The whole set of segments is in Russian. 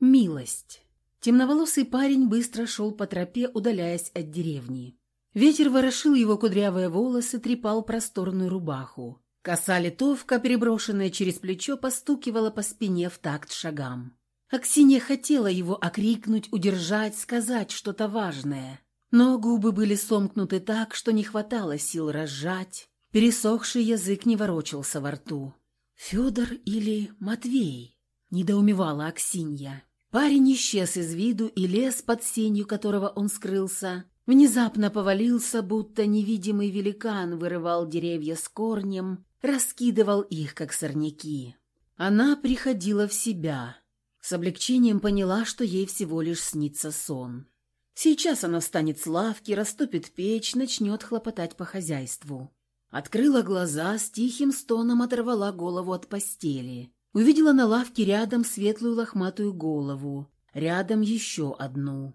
Милость. Темноволосый парень быстро шел по тропе, удаляясь от деревни. Ветер ворошил его кудрявые волосы, трепал просторную рубаху. Коса литовка, переброшенная через плечо, постукивала по спине в такт шагам. Аксинья хотела его окрикнуть, удержать, сказать что-то важное. Но губы были сомкнуты так, что не хватало сил разжать. Пересохший язык не ворочался во рту. «Федор или Матвей?» – недоумевала Аксинья. Парень исчез из виду, и лес, под сенью которого он скрылся, внезапно повалился, будто невидимый великан вырывал деревья с корнем, раскидывал их, как сорняки. Она приходила в себя. С облегчением поняла, что ей всего лишь снится сон. Сейчас она встанет с лавки, растопит печь, начнет хлопотать по хозяйству. Открыла глаза, с тихим стоном оторвала голову от постели. Увидела на лавке рядом светлую лохматую голову, рядом еще одну.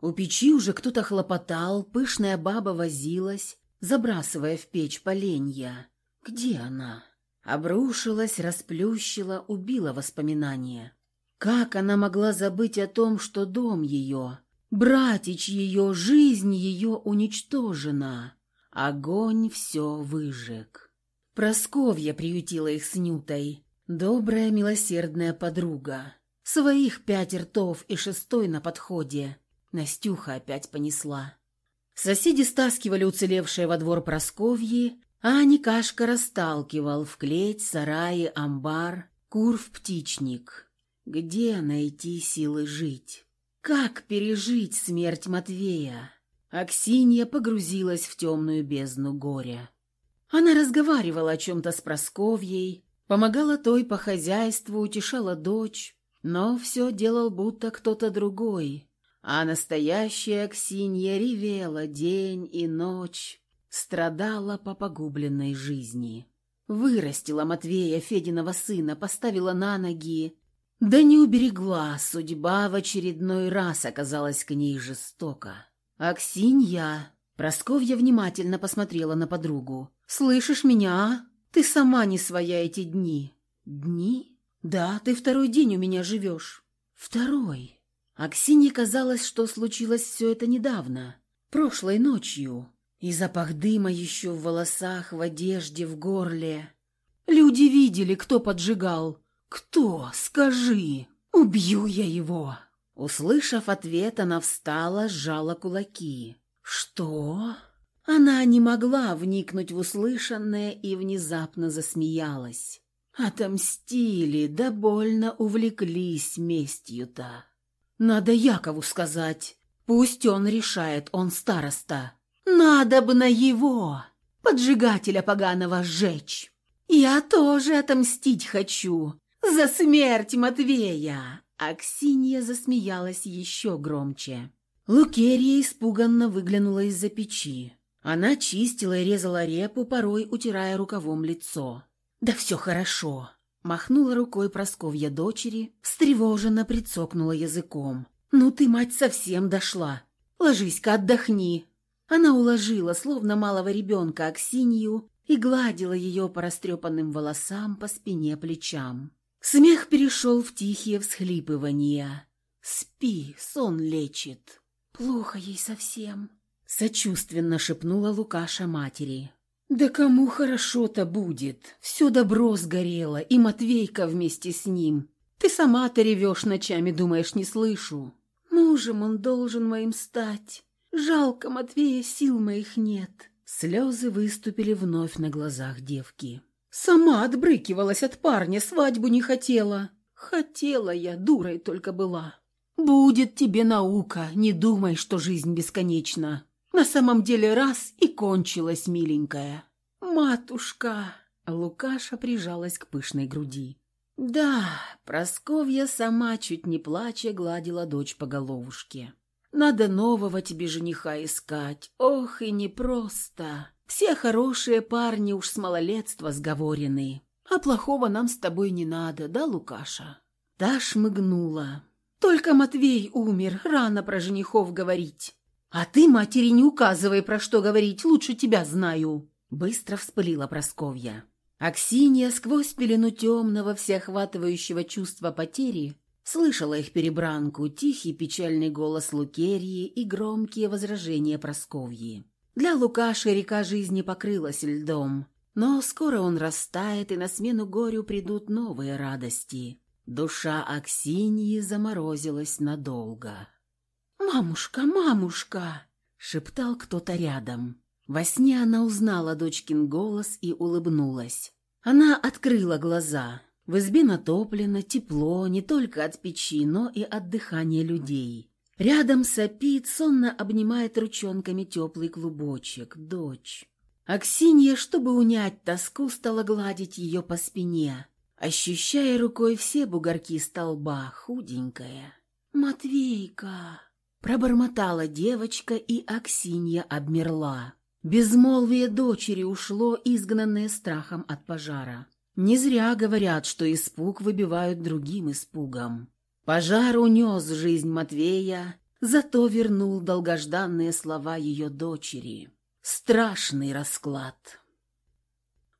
У печи уже кто-то хлопотал, пышная баба возилась, забрасывая в печь поленья. Где она? Обрушилась, расплющила, убила воспоминания. Как она могла забыть о том, что дом ее, братич ее, жизнь ее уничтожена? Огонь все выжег. Просковья приютила их с Нютой, Добрая, милосердная подруга. Своих пять ртов и шестой на подходе. Настюха опять понесла. Соседи стаскивали уцелевшие во двор Просковьи, а Никашка расталкивал в клеть, сараи, амбар, кур в птичник. Где найти силы жить? Как пережить смерть Матвея? Аксинья погрузилась в темную бездну горя. Она разговаривала о чем-то с Просковьей, Помогала той по хозяйству, утешала дочь, но все делал будто кто-то другой. А настоящая Аксинья ревела день и ночь, страдала по погубленной жизни. Вырастила Матвея, Фединого сына, поставила на ноги, да не уберегла, судьба в очередной раз оказалась к ней жестока. «Аксинья!» Просковья внимательно посмотрела на подругу. «Слышишь меня, а? Ты сама не своя эти дни. Дни? Да, ты второй день у меня живешь. Второй. Аксине казалось, что случилось все это недавно, прошлой ночью. И запах дыма еще в волосах, в одежде, в горле. Люди видели, кто поджигал. Кто? Скажи. Убью я его. Услышав ответ, она встала, сжала кулаки. Что? Она не могла вникнуть в услышанное и внезапно засмеялась. Отомстили, да больно увлеклись местью-то. Надо Якову сказать. Пусть он решает, он староста. Надо бы на его, поджигателя поганого, сжечь. Я тоже отомстить хочу. За смерть Матвея. Аксинья засмеялась еще громче. Лукерия испуганно выглянула из-за печи. Она чистила и резала репу, порой утирая рукавом лицо. «Да все хорошо!» Махнула рукой Просковья дочери, встревоженно прицокнула языком. «Ну ты, мать, совсем дошла! Ложись-ка, отдохни!» Она уложила, словно малого ребенка, Аксинью и гладила ее по растрепанным волосам, по спине, плечам. Смех перешел в тихие всхлипывания. «Спи, сон лечит. Плохо ей совсем». Сочувственно шепнула Лукаша матери. «Да кому хорошо-то будет? Все добро сгорело, и Матвейка вместе с ним. Ты сама-то ревешь ночами, думаешь, не слышу. Мужем он должен моим стать. Жалко Матвея, сил моих нет». Слезы выступили вновь на глазах девки. «Сама отбрыкивалась от парня, свадьбу не хотела. Хотела я, дурой только была. Будет тебе наука, не думай, что жизнь бесконечна. На самом деле раз и кончилась, миленькая. Матушка!» Лукаша прижалась к пышной груди. «Да, Просковья сама, чуть не плача, гладила дочь по головушке. Надо нового тебе жениха искать. Ох, и непросто. Все хорошие парни уж с малолетства сговорены. А плохого нам с тобой не надо, да, Лукаша?» Та шмыгнула. «Только Матвей умер, рано про женихов говорить. «А ты матери не указывай, про что говорить, лучше тебя знаю!» Быстро вспылила Просковья. Аксинья сквозь пелену темного, всеохватывающего чувства потери Слышала их перебранку, тихий печальный голос Лукерии и громкие возражения Просковьи. Для Лукаши река жизни покрылась льдом, но скоро он растает, и на смену горю придут новые радости. Душа Аксиньи заморозилась надолго. «Мамушка, мамушка!» — шептал кто-то рядом. Во сне она узнала дочкин голос и улыбнулась. Она открыла глаза. В избе натоплено, тепло не только от печи, но и от дыхания людей. Рядом сопит, сонно обнимает ручонками теплый клубочек, дочь. Аксинья, чтобы унять тоску, стала гладить ее по спине, ощущая рукой все бугорки столба, худенькая. «Матвейка!» Пробормотала девочка, и Аксинья обмерла. Безмолвие дочери ушло, изгнанное страхом от пожара. Не зря говорят, что испуг выбивают другим испугом. Пожар унес жизнь Матвея, зато вернул долгожданные слова ее дочери. Страшный расклад.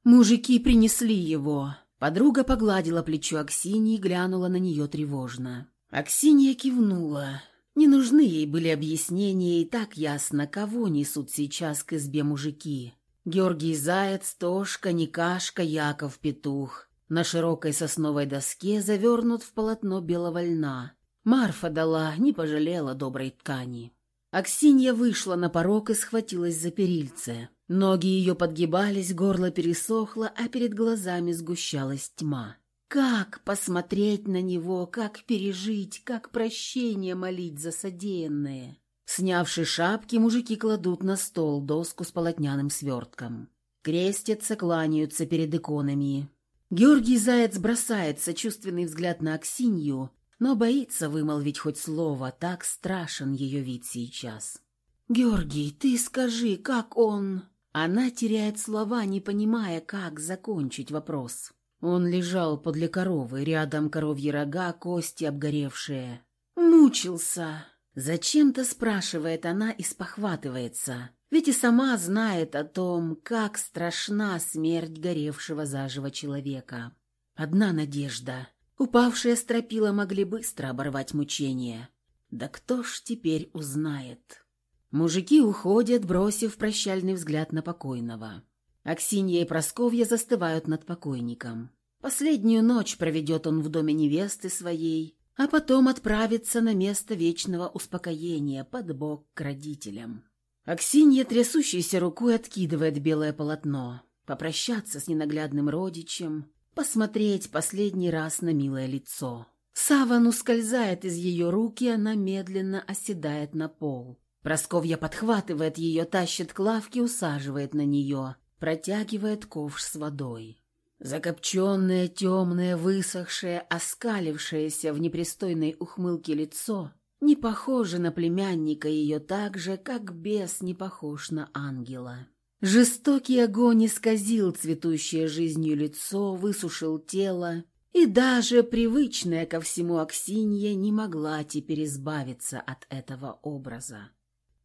Мужики принесли его. Подруга погладила плечо Аксиньи и глянула на нее тревожно. Аксинья кивнула. Не нужны ей были объяснения, и так ясно, кого несут сейчас к избе мужики. Георгий Заяц, Тошка, Никашка, Яков Петух. На широкой сосновой доске завернут в полотно белого льна. Марфа дала, не пожалела доброй ткани. Аксинья вышла на порог и схватилась за перильце. Ноги ее подгибались, горло пересохло, а перед глазами сгущалась тьма. Как посмотреть на него, как пережить, как прощение молить за содеянное? Снявши шапки, мужики кладут на стол доску с полотняным свертком. Крестятся, кланяются перед иконами. Георгий Заяц бросает сочувственный взгляд на Аксинью, но боится вымолвить хоть слово, так страшен ее вид сейчас. «Георгий, ты скажи, как он...» Она теряет слова, не понимая, как закончить вопрос. Он лежал подле коровы, рядом коровьи рога, кости обгоревшие. Мучился. Зачем-то спрашивает она и спохватывается. Ведь и сама знает о том, как страшна смерть горевшего заживо человека. Одна надежда. Упавшие стропила могли быстро оборвать мучения. Да кто ж теперь узнает? Мужики уходят, бросив прощальный взгляд на покойного. Аксинья и Просковья застывают над покойником. Последнюю ночь проведет он в доме невесты своей, а потом отправится на место вечного успокоения под бок к родителям. Аксинья трясущейся рукой откидывает белое полотно, попрощаться с ненаглядным родичем, посмотреть последний раз на милое лицо. Саван ускользает из ее рук, и она медленно оседает на пол. Просковья подхватывает ее, тащит к лавке, усаживает на нее протягивает ковш с водой. Закопченное, темное, высохшее, оскалившееся в непристойной ухмылке лицо не похоже на племянника ее так же, как бес не похож на ангела. Жестокий огонь исказил цветущее жизнью лицо, высушил тело, и даже привычная ко всему Аксинья не могла теперь избавиться от этого образа.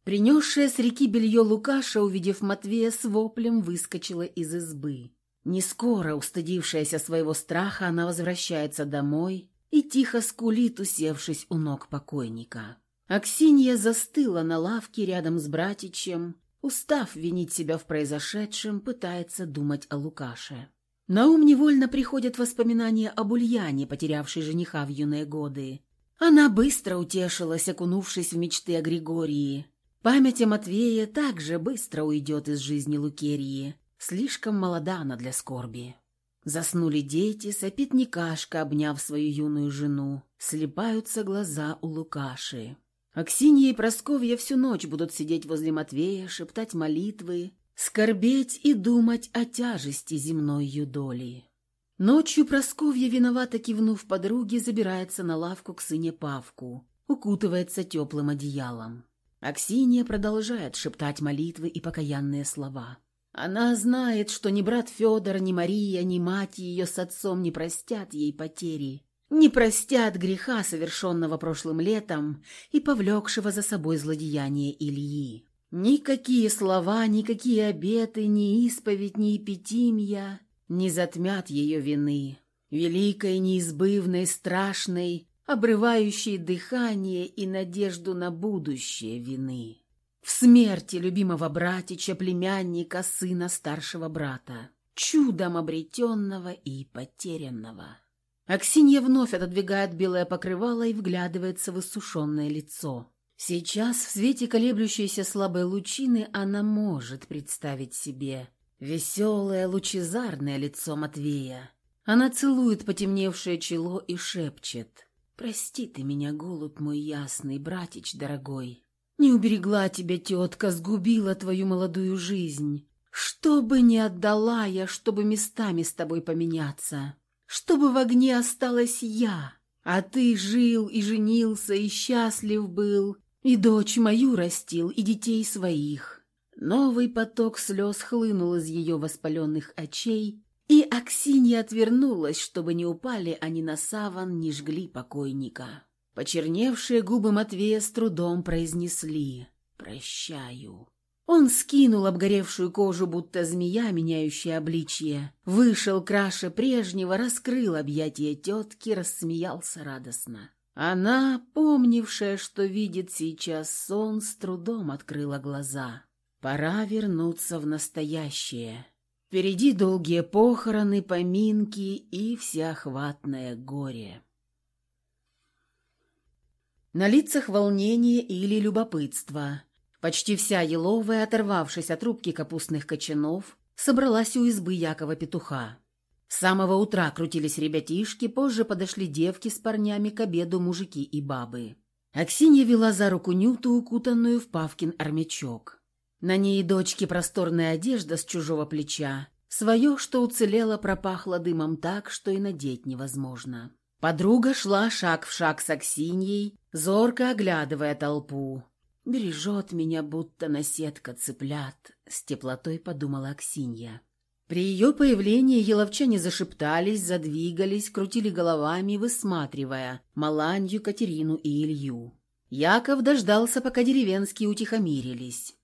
Принесшая с реки белье Лукаша, увидев Матвея, с воплем выскочила из избы. Не скоро, устыдившаяся своего страха, она возвращается домой и тихо скулит, усевшись у ног покойника. Аксинья застыла на лавке рядом с братичем, устав винить себя в произошедшем, пытается думать о Лукаше. На ум невольно приходят воспоминания об Ульяне, потерявшей жениха в юные годы. Она быстро утешилась, окунувшись в мечты о Григории, Память о Матвее также быстро уйдет из жизни Лукерии. Слишком молода она для скорби. Заснули дети, сопит Никашка, обняв свою юную жену. Слепаются глаза у Лукаши. Аксинья и Просковья всю ночь будут сидеть возле Матвея, шептать молитвы, скорбеть и думать о тяжести земной юдоли. Ночью Просковья, виновато кивнув подруге, забирается на лавку к сыне Павку, укутывается теплым одеялом. Аксинья продолжает шептать молитвы и покаянные слова. Она знает, что ни брат Федор, ни Мария, ни мать ее с отцом не простят ей потери, не простят греха, совершенного прошлым летом и повлекшего за собой злодеяние Ильи. Никакие слова, никакие обеты, ни исповедь, ни эпитимия не затмят ее вины. Великой, неизбывной, страшной, обрывающие дыхание и надежду на будущее вины. В смерти любимого братича, племянника, сына старшего брата, чудом обретенного и потерянного. Аксинья вновь отодвигает белое покрывало и вглядывается в иссушенное лицо. Сейчас, в свете колеблющейся слабой лучины, она может представить себе веселое, лучезарное лицо Матвея. Она целует потемневшее чело и шепчет «Прости ты меня, голубь мой ясный, братич дорогой, не уберегла тебя тетка, сгубила твою молодую жизнь. Что бы ни отдала я, чтобы местами с тобой поменяться, чтобы в огне осталась я, а ты жил и женился, и счастлив был, и дочь мою растил, и детей своих. Новый поток слез хлынул из ее воспаленных очей, Аксинья отвернулась, чтобы не упали они на саван, не жгли покойника. Почерневшие губы Матвея с трудом произнесли «Прощаю». Он скинул обгоревшую кожу, будто змея, меняющая обличье. Вышел краше прежнего, раскрыл объятия тетки, рассмеялся радостно. Она, помнившая, что видит сейчас сон, с трудом открыла глаза. Пора вернуться в настоящее. Впереди долгие похороны, поминки и всеохватное горе. На лицах волнение или любопытство. Почти вся еловая, оторвавшись от рубки капустных кочанов, собралась у избы Якова Петуха. С самого утра крутились ребятишки, позже подошли девки с парнями к обеду мужики и бабы. Аксинья вела за руку Нюту, укутанную в Павкин армячок. На ней дочки просторная одежда с чужого плеча. Свое, что уцелело, пропахло дымом так, что и надеть невозможно. Подруга шла шаг в шаг с Аксиньей, зорко оглядывая толпу. «Бережет меня, будто наседка цыплят», — с теплотой подумала Аксинья. При ее появлении еловчане зашептались, задвигались, крутили головами, высматривая Маланью, Катерину и Илью. Яков дождался, пока деревенские утихомирились.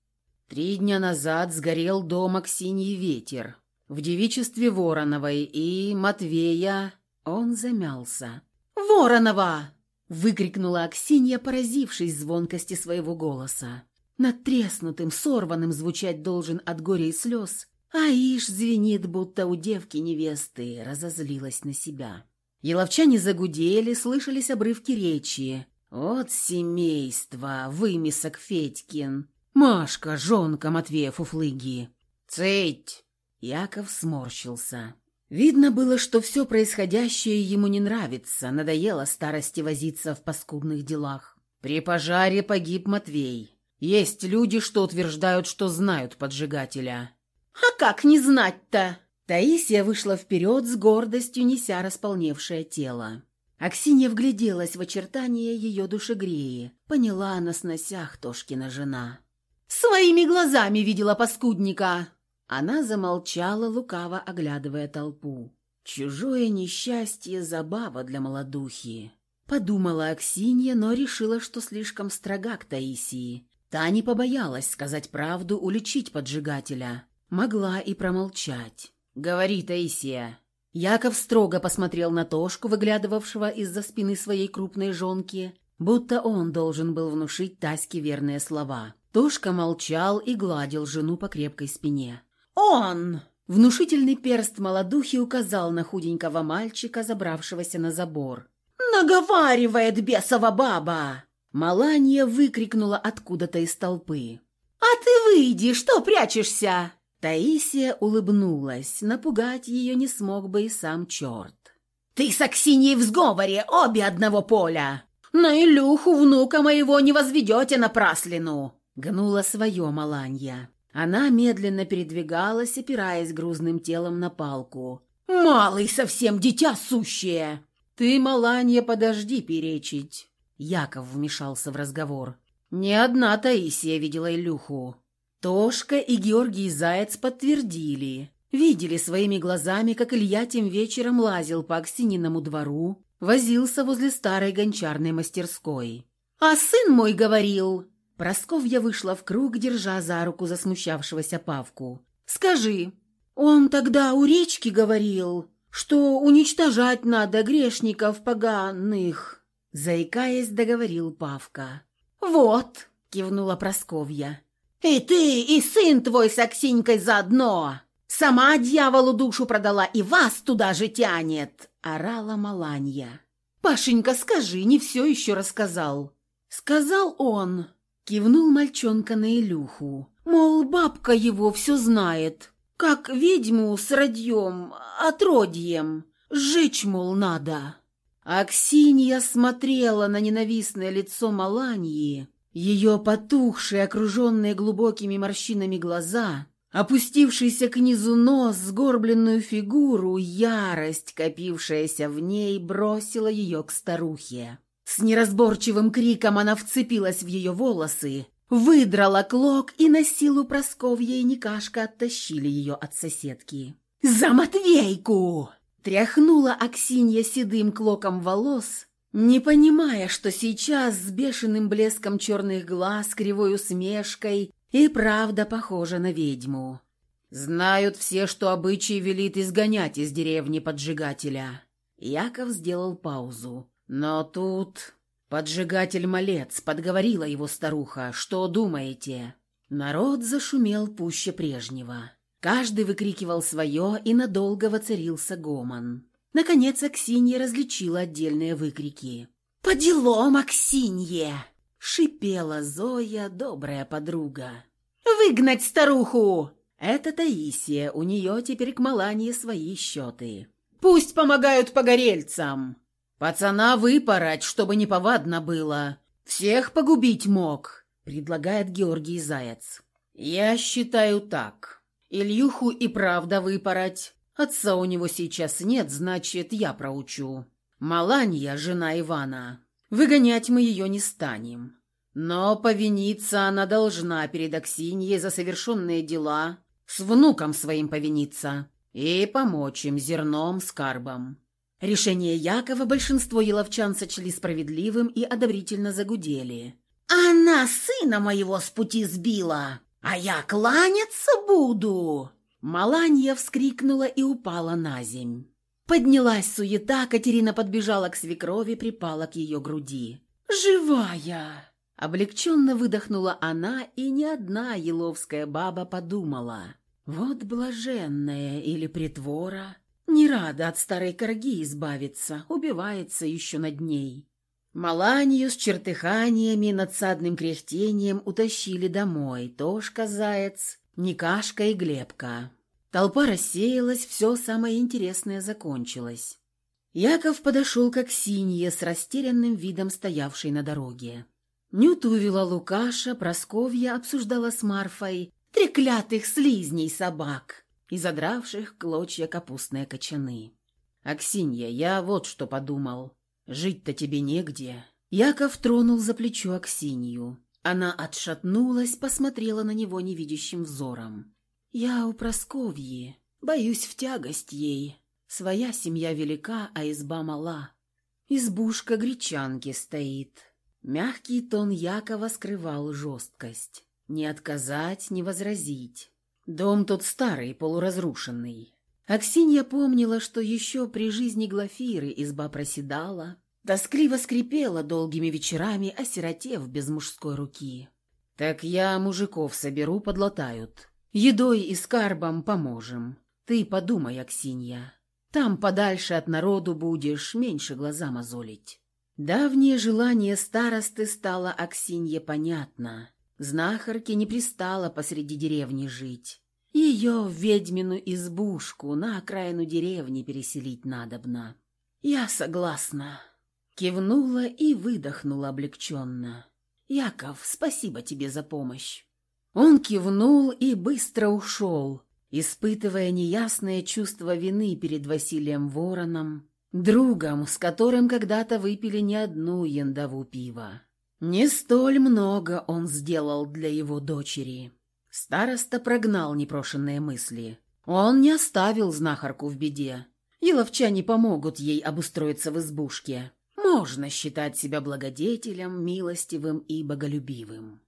Три дня назад сгорел дом Аксиньи ветер. В девичестве Вороновой и Матвея он замялся. «Воронова!» — выкрикнула Аксинья, поразившись звонкости своего голоса. Надтреснутым, сорванным звучать должен от горя и слез, а ишь звенит, будто у девки-невесты, разозлилась на себя. Еловчане загудели, слышались обрывки речи. «От семейства, вымесок Федькин! Машка, жонка Матвея Фуфлыги!» «Цыть!» Яков сморщился. Видно было, что все происходящее ему не нравится, надоело старости возиться в паскудных делах. При пожаре погиб Матвей. Есть люди, что утверждают, что знают поджигателя. «А как не знать-то?» Таисия вышла вперед с гордостью, неся располневшее тело. Аксинья вгляделась в очертания ее душегреи. Поняла на сносях Тошкина жена. «Своими глазами видела паскудника!» Она замолчала, лукаво оглядывая толпу. «Чужое несчастье — забава для молодухи», — подумала Аксинья, но решила, что слишком строга к Таисии. Та не побоялась сказать правду, уличить поджигателя. Могла и промолчать. «Говори, Таисия». Яков строго посмотрел на Тошку, выглядывавшего из-за спины своей крупной жонки, будто он должен был внушить Таське верные слова. Тошка молчал и гладил жену по крепкой спине. «Он!» Внушительный перст молодухи указал на худенького мальчика, забравшегося на забор. «Наговаривает бесова баба!» Маланья выкрикнула откуда-то из толпы. «А ты выйди, что прячешься?» Таисия улыбнулась, напугать ее не смог бы и сам черт. «Ты с Аксиньей в сговоре, обе одного поля! На Илюху, внука моего, не возведете напраслину!» Гнула свое Маланья. Она медленно передвигалась, опираясь грузным телом на палку. «Малый совсем дитя сущее!» «Ты, Маланья, подожди перечить!» Яков вмешался в разговор. «Не одна Таисия видела Илюху. Тошка и Георгий Заяц подтвердили. Видели своими глазами, как Илья тем вечером лазил по Аксининому двору, возился возле старой гончарной мастерской. «А сын мой говорил, Просковья вышла в круг, держа за руку засмущавшегося Павку. «Скажи, он тогда у речки говорил, что уничтожать надо грешников поганых». заикаясь, договорил Павка. «Вот!» — кивнула Просковья. «И ты, и сын твой с Аксинькой заодно! Сама дьяволу душу продала и вас туда же тянет!» — орала Маланья. «Пашенька, скажи, не все еще рассказал». «Сказал он», — кивнул мальчонка на Илюху. «Мол, бабка его все знает, как ведьму с радьем, отродьем, сжечь, мол, надо». Аксинья смотрела на ненавистное лицо Маланьи, ее потухшие, окруженные глубокими морщинами глаза, опустившийся к низу нос, сгорбленную фигуру, ярость, копившаяся в ней, бросила ее к старухе. С неразборчивым криком она вцепилась в ее волосы, выдрала клок, и на силу Просковья и Никашка оттащили ее от соседки. «За Матвейку!» Тряхнула Аксинья седым клоком волос, не понимая, что сейчас с бешеным блеском черных глаз, кривой усмешкой и правда похожа на ведьму. Знают все, что обычай велит изгонять из деревни поджигателя. Яков сделал паузу. Но тут... Поджигатель-малец, подговорила его старуха. Что думаете? Народ зашумел пуще прежнего. Каждый выкрикивал свое, и надолго воцарился гомон. Наконец Аксинья различила отдельные выкрики. «По делам, Аксинье!» — шипела Зоя, добрая подруга. «Выгнать старуху!» Это Таисия, у нее теперь к Маланье свои счеты. «Пусть помогают погорельцам!» «Пацана выпороть, чтобы неповадно было. Всех погубить мог», — предлагает Георгий Заяц. «Я считаю так. Ильюху и правда выпороть. Отца у него сейчас нет, значит, я проучу. Маланья, жена Ивана. Выгонять мы ее не станем. Но повиниться она должна перед Аксиньей за совершенные дела, с внуком своим повиниться и помочь им зерном, скарбом. Решение Якова большинство еловчан сочли справедливым и одобрительно загудели. «Она сына моего с пути сбила!» «А я кланяться буду!» Маланья вскрикнула и упала на земь. Поднялась суета, Катерина подбежала к свекрови, припала к ее груди. «Живая!» Облегченно выдохнула она, и ни одна еловская баба подумала. «Вот блаженная или притвора, не рада от старой корги избавиться, убивается еще над ней». Маланию с чертыханиями и надсадным кряхтением утащили домой Тошка Заяц, Никашка и Глебка. Толпа рассеялась, все самое интересное закончилось. Яков подошел к Аксинье с растерянным видом стоявшей на дороге. Нюту увела Лукаша, Просковья обсуждала с Марфой треклятых слизней собак и задравших клочья капустные кочаны. «Аксинья, я вот что подумал. Жить-то тебе негде». Яков тронул за плечо Аксинью. Она отшатнулась, посмотрела на него невидящим взором. «Я у Просковьи. Боюсь в тягость ей. Своя семья велика, а изба мала. Избушка гречанки стоит». Мягкий тон Якова скрывал жесткость. Не отказать, не возразить. Дом тот старый, полуразрушенный. Аксинья помнила, что еще при жизни Глафиры изба проседала, тоскливо скрипела долгими вечерами, осиротев без мужской руки. «Так я мужиков соберу, подлатают. Едой и скарбом поможем. Ты подумай, Аксинья. Там подальше от народу будешь, меньше глаза мозолить». Давнее желание старосты стало Аксинье понятно. Знахарке не пристало посреди деревни жить. Ее в ведьмину избушку на окраину деревни переселить надобно. Я согласна. Кивнула и выдохнула облегченно. «Яков, спасибо тебе за помощь». Он кивнул и быстро ушел, испытывая неясное чувство вины перед Василием Вороном, другом, с которым когда-то выпили не одну яндову пива. Не столь много он сделал для его дочери. Староста прогнал непрошенные мысли. Он не оставил знахарку в беде. Еловчане помогут ей обустроиться в избушке. Можно считать себя благодетелем, милостивым и боголюбивым.